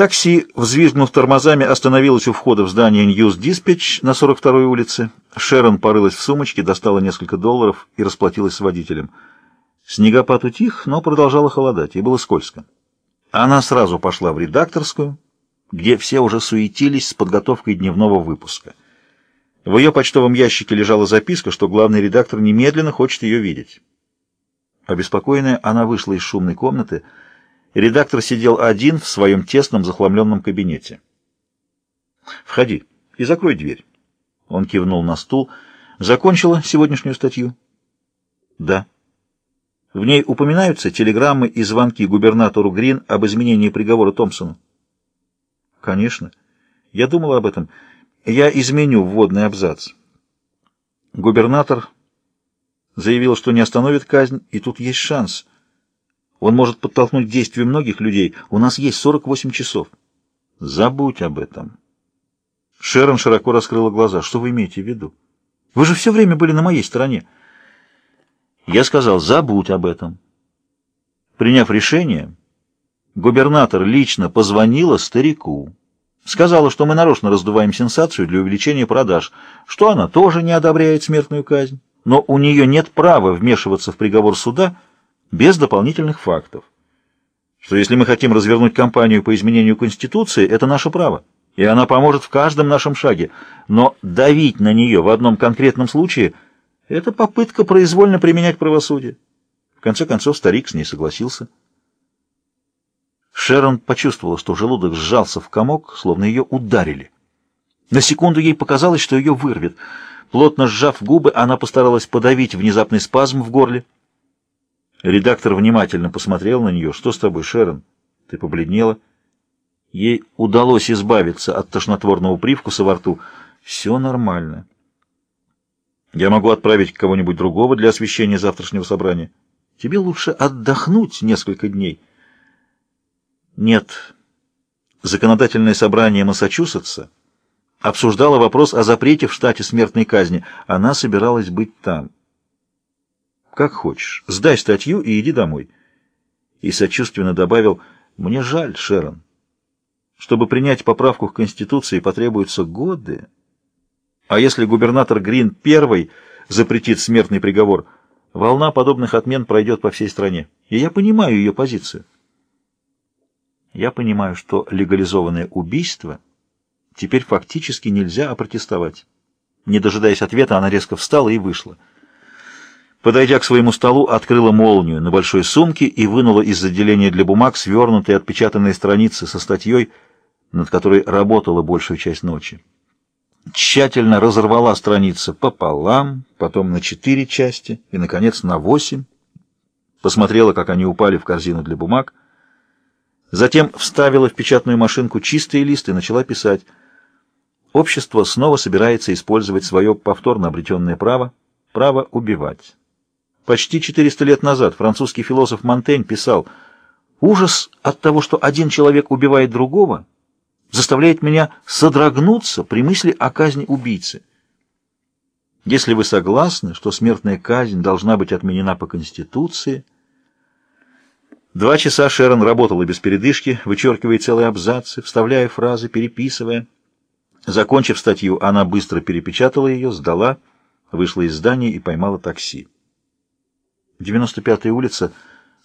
Такси, взвизгнув тормозами, остановилось у входа в здание Ньюс Диспетч на 42-й улице. Шерон порылась в сумочке, достала несколько долларов и расплатилась с водителем. Снегопад утих, но продолжало холодать, и было скользко. Она сразу пошла в редакторскую, где все уже суетились с подготовкой дневного выпуска. В ее почтовом ящике лежала записка, что главный редактор немедленно хочет ее видеть. Обеспокоенная, она вышла из шумной комнаты, Редактор сидел один в своем тесном захламленном кабинете. «Входи и закрой дверь». Он кивнул на стул. «Закончила сегодняшнюю статью?» «Да». В ней упоминаются телеграммы и звонки губернатору Грин об изменении приговора Томпсону? Конечно. Я думала об этом. Я изменю вводный абзац. Губернатор заявил, что не остановит казнь, и тут есть шанс. Он может подтолкнуть к действию многих людей. У нас есть 48 часов. Забудь об этом. Шерон широко раскрыла глаза. Что вы имеете в виду? Вы же все время были на моей стороне. Я сказал, забудь об этом. Приняв решение, губернатор лично позвонила старику. Сказала, что мы нарочно раздуваем сенсацию для увеличения продаж, что она тоже не одобряет смертную казнь, но у нее нет права вмешиваться в приговор суда, без дополнительных фактов. Что если мы хотим развернуть кампанию по изменению Конституции, это наше право, и она поможет в каждом нашем шаге, но давить на нее в одном конкретном случае – это попытка произвольно применять правосудие. В конце концов, старик с ней согласился. Шерон почувствовала, что желудок сжался в комок, словно ее ударили. На секунду ей показалось, что ее вырвет. Плотно сжав губы, она постаралась подавить внезапный спазм в горле. Редактор внимательно посмотрел на нее. «Что с тобой, Шерон? Ты побледнела?» Ей удалось избавиться от тошнотворного привкуса во рту. «Все нормально. Я могу отправить кого-нибудь другого для освещения завтрашнего собрания. Тебе лучше отдохнуть несколько дней». «Нет. Законодательное собрание Массачусетса обсуждало вопрос о запрете в штате смертной казни. Она собиралась быть там». Как хочешь. Сдай статью и иди домой. И сочувственно добавил, мне жаль, Шерон. Чтобы принять поправку к Конституции, потребуются годы. А если губернатор Грин первый запретит смертный приговор, волна подобных отмен пройдет по всей стране. И я понимаю ее позицию. Я понимаю, что легализованное убийство теперь фактически нельзя опротестовать. Не дожидаясь ответа, она резко встала и вышла. Подойдя к своему столу, открыла молнию на большой сумке и вынула из отделения для бумаг свернутые отпечатанные страницы со статьей, над которой работала большую часть ночи. Тщательно разорвала страницы пополам, потом на четыре части и, наконец, на восемь. Посмотрела, как они упали в корзину для бумаг. Затем вставила в печатную машинку чистые листы и начала писать. Общество снова собирается использовать свое повторно обретенное право, право убивать. Почти 400 лет назад французский философ Монтень писал «Ужас от того, что один человек убивает другого, заставляет меня содрогнуться при мысли о казни убийцы. Если вы согласны, что смертная казнь должна быть отменена по Конституции...» Два часа Шерон работала без передышки, вычеркивая целые абзацы, вставляя фразы, переписывая. Закончив статью, она быстро перепечатала ее, сдала, вышла из здания и поймала такси. 95-я улица,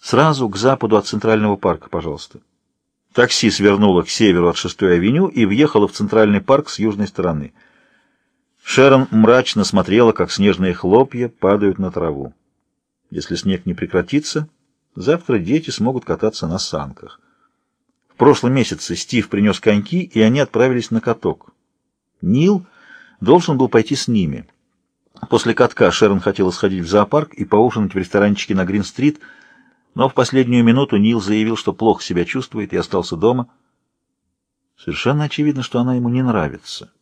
сразу к западу от Центрального парка, пожалуйста. Такси свернуло к северу от 6-й авеню и въехало в Центральный парк с южной стороны. Шерон мрачно смотрела, как снежные хлопья падают на траву. Если снег не прекратится, завтра дети смогут кататься на санках. В прошлом месяце Стив принес коньки, и они отправились на каток. Нил должен был пойти с ними. После катка Шерон хотела сходить в зоопарк и поужинать в ресторанчике на Грин-стрит, но в последнюю минуту Нил заявил, что плохо себя чувствует и остался дома. Совершенно очевидно, что она ему не нравится.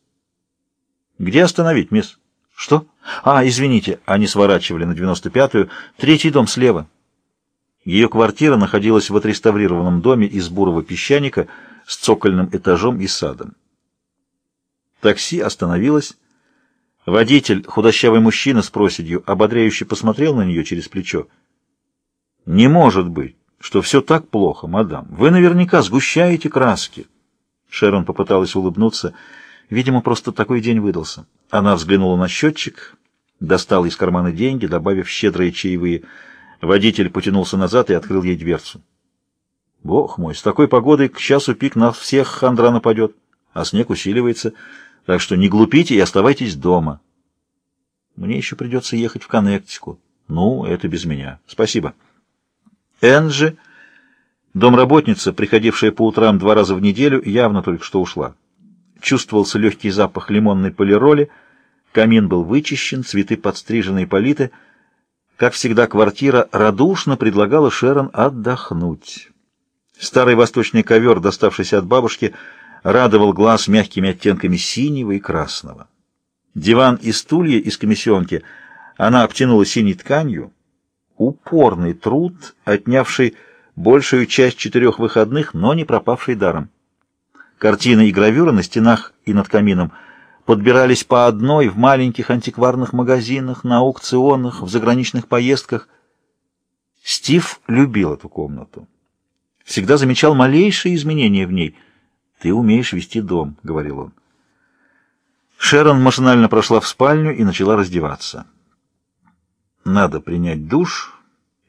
«Где остановить, мисс?» «Что? А, извините, они сворачивали на 95-ю. Третий дом слева». Ее квартира находилась в отреставрированном доме из бурого песчаника с цокольным этажом и садом. Такси остановилось. Водитель, худощавый мужчина с проседью, ободряюще посмотрел на нее через плечо. «Не может быть, что все так плохо, мадам. Вы наверняка сгущаете краски». Шерон попыталась улыбнуться. Видимо, просто такой день выдался. Она взглянула на счетчик, достала из кармана деньги, добавив щедрые чаевые. Водитель потянулся назад и открыл ей дверцу. Бог мой, с такой погодой к часу пик на всех хандра нападет, а снег усиливается, так что не глупите и оставайтесь дома. Мне еще придется ехать в Коннектику. Ну, это без меня. Спасибо. Энджи, домработница, приходившая по утрам два раза в неделю, явно только что ушла. Чувствовался легкий запах лимонной полироли, камин был вычищен, цветы подстрижены и политы. Как всегда, квартира радушно предлагала Шерон отдохнуть. Старый восточный ковер, доставшийся от бабушки, радовал глаз мягкими оттенками синего и красного. Диван и стулья из комиссионки она обтянула синей тканью. Упорный труд, отнявший большую часть четырех выходных, но не пропавший даром. Картины и гравюры на стенах и над камином подбирались по одной в маленьких антикварных магазинах, на аукционах, в заграничных поездках. Стив любил эту комнату всегда замечал малейшие изменения в ней. «Ты умеешь вести дом», — говорил он. Шерон машинально прошла в спальню и начала раздеваться. Надо принять душ,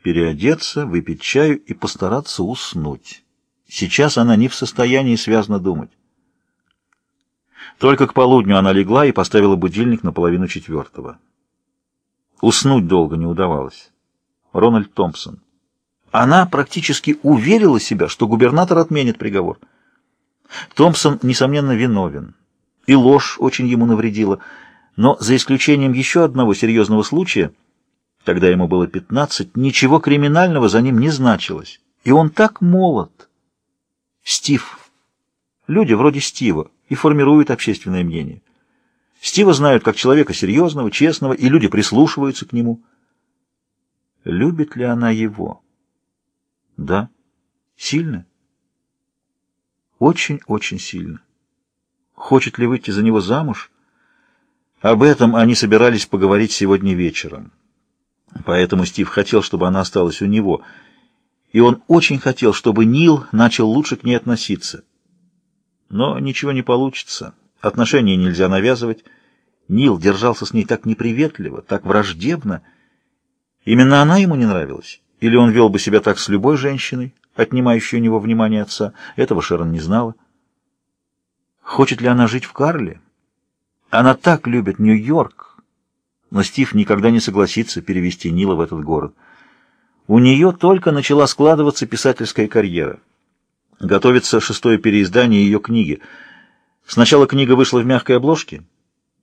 переодеться, выпить чаю и постараться уснуть. Сейчас она не в состоянии связно думать. Только к полудню она легла и поставила будильник на половину четвертого. Уснуть долго не удавалось. Рональд Томпсон. Она практически уверила себя, что губернатор отменит приговор. Томпсон, несомненно, виновен. И ложь очень ему навредила. Но за исключением еще одного серьезного случая, когда ему было 15, ничего криминального за ним не значилось. И он так молод. Стив. Люди вроде Стива и формируют общественное мнение. Стива знают как человека серьезного, честного, и люди прислушиваются к нему. Любит ли она его? Да. Сильно? Очень-очень сильно. Хочет ли выйти за него замуж? Об этом они собирались поговорить сегодня вечером. Поэтому Стив хотел, чтобы она осталась у него. И он очень хотел, чтобы Нил начал лучше к ней относиться. Но ничего не получится. Отношения нельзя навязывать. Нил держался с ней так неприветливо, так враждебно. Именно она ему не нравилась. Или он вел бы себя так с любой женщиной, отнимающей у него внимание отца? Этого Шерон не знала. Хочет ли она жить в Карле? Она так любит Нью-Йорк, но Стив никогда не согласится перевести Нила в этот город. У нее только начала складываться писательская карьера. Готовится шестое переиздание ее книги. Сначала книга вышла в мягкой обложке.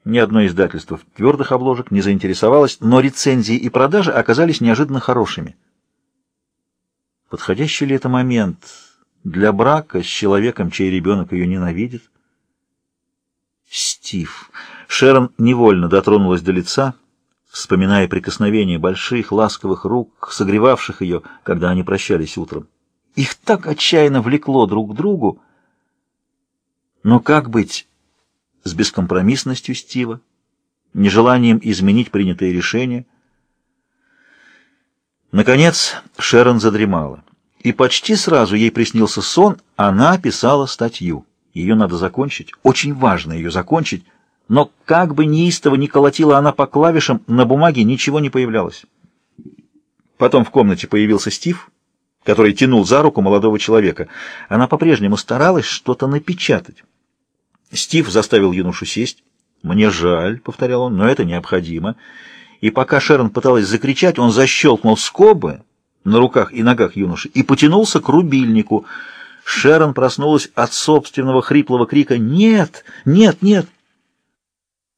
Ни одно издательство в твердых обложек не заинтересовалось, но рецензии и продажи оказались неожиданно хорошими. Подходящий ли это момент для брака с человеком, чей ребенок ее ненавидит? Стив. Шерон невольно дотронулась до лица, вспоминая прикосновения больших ласковых рук, согревавших ее, когда они прощались утром. Их так отчаянно влекло друг к другу. Но как быть с бескомпромиссностью Стива, нежеланием изменить принятые решения? Наконец Шерон задремала. И почти сразу ей приснился сон, она писала статью. Ее надо закончить, очень важно ее закончить, но как бы неистово ни колотила она по клавишам, на бумаге ничего не появлялось. Потом в комнате появился Стив, который тянул за руку молодого человека. Она по-прежнему старалась что-то напечатать. Стив заставил юношу сесть. «Мне жаль», — повторял он, — «но это необходимо». И пока Шерон пыталась закричать, он защелкнул скобы, на руках и ногах юноши и потянулся к рубильнику. Шерон проснулась от собственного хриплого крика «Нет! Нет! Нет!»